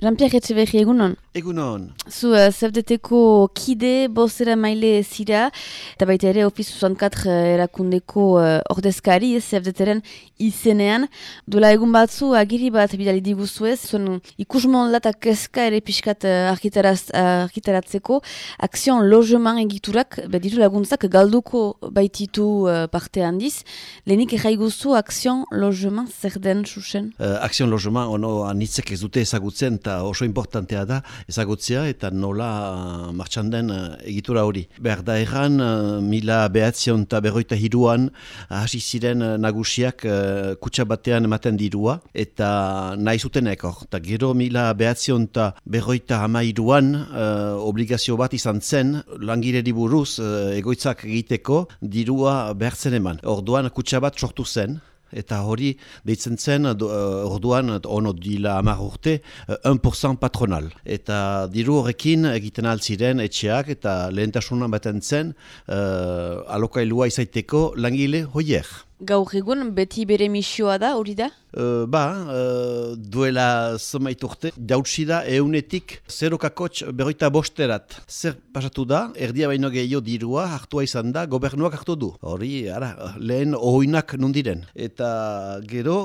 Jean-Pierre Etxeberri egunon. Egunon. Zu uh, zebdeteko kide, bozera maile zira, eta baita ere Office 64 erakundeko uh, ordezkari zebdeteren izenean. Dola egun batzu agiri bat bidali diguzuez, zuen ikusmon lata keska ere pixkat uh, argitaratzeko, akzion lojeman egiturak, beditu laguntzak galduko baititu uh, parte handiz. Lehenik erraiguzu akzion lojeman zer den susen? Uh, akzion lojeman ono anitzek ez dute ezagutzen eta oso importantea da ezagutzea eta nola martxan den uh, egitura hori. Behar da erran, uh, mila behatzion eta berroita hiruan hasi ziren nagusiak kutsa batean ematen dirua eta nahi zuten eko. Eta gero mila behatzion eta berroita hama hiruan uh, obligazio bat izan zen langire buruz egoitzak egiteko dirua behartzen eman. Orduan kutsa bat sortu zen eta hori deitzen zen uh, orduan ono dila amar urte 1% patronal. Eta diru horrekin egiten altziren etxeak eta lehentasunan baten zen uh, alokailua izaiteko langile hoier. Gaur egun beti bere misioa da, hori da? Uh, ba, uh, duela zomait urte, dautsi da eunetik zerokakotx berroita bosterat. Zer pasatu da, erdia baino gehiago dirua hartua izan da, gobernuak hartu du. Hori, ara, lehen ohoinak nundiren. Eta gero,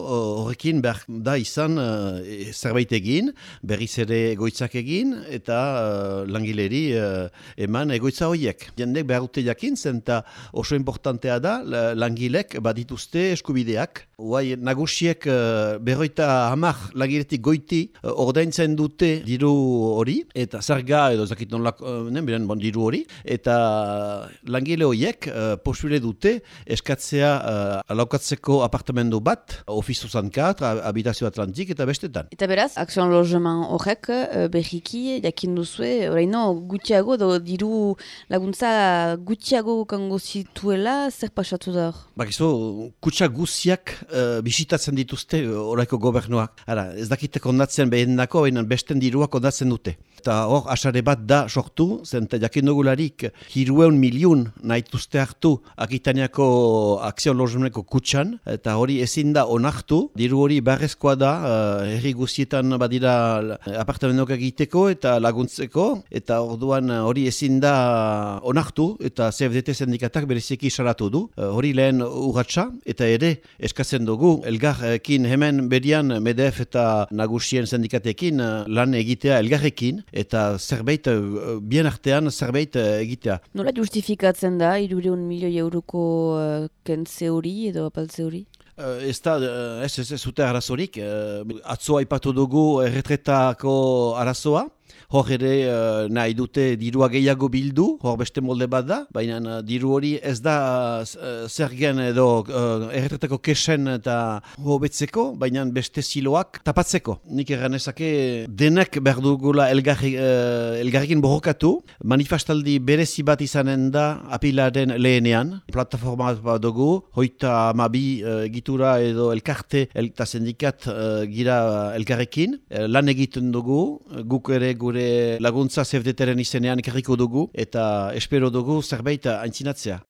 horrekin behar da izan uh, zerbait egin, berriz ere egoitzak egin, eta uh, langileri uh, eman egoitza horiek. Jendek behar jakin zen, eta oso importantea da, langilek badit dituzte eskubideak. Uai, nagusiek uh, berroita hamar lagiretik goiti uh, ordaintzen dute diru hori, eta zarga edo zakit non lak, uh, bon, diru hori, eta langile horiek posibile dute eskatzea alaukatzeko apartamendu bat, ofizu zankat, habitazio atlantik eta bestetan. Eta beraz, akzion lojeman horrek berriki, jakin duzue, oraino gutiago, do, diru laguntza gutiago kango zituela, zer pasatu da hor? Bakizu, kutsa guziak uh, bisitatzen dituzte uh, oraiko gobernuak. Ara, ez dakite kondatzen behin dako, besten dirua kondatzen dute. Eta hor, asare bat da sortu, zenta jakin dugularik hirueun miliun nahituzte hartu akitaniako akzion lojumeko kutsan, eta hori ezin da onartu, diru hori barrezkoa da, uh, herri guzietan badira apartamentok egiteko eta laguntzeko, eta orduan hori ezin da onartu, eta CFDT sindikatak bereziki salatu du, hori lehen eta ere eskatzen dugu elgarrekin hemen berian MEDEF eta nagusien sindikatekin eh, lan egitea elgarrekin eta zerbait eh, bien artean zerbait eh, egitea. Nola justifikatzen da irureun milioi euroko uh, kentze hori edo apaltze hori? Uh, ez da, ez ez ez zute arazorik, uh, atzoa ipatu dugu erretretako arazoa, hor ere uh, nahi dute dirua gehiago bildu, hor beste molde bat da, baina uh, diru hori ez da uh, zergen edo uh, erretetako kesen eta hobetzeko, baina beste siloak tapatzeko. Nik ezake denek behar dugula elgarri, uh, elgarrikin borrokatu, manifestaldi berezi bat izanen da apilaren lehenean, plataforma bat dugu, hoita amabi uh, gitura edo elkarte eta sendikat uh, gira elgarrekin, uh, lan egiten dugu, guk ere gure laguntza zefdeteren izenean ikarriko dugu eta espero dugu zerbait aintzinatzea.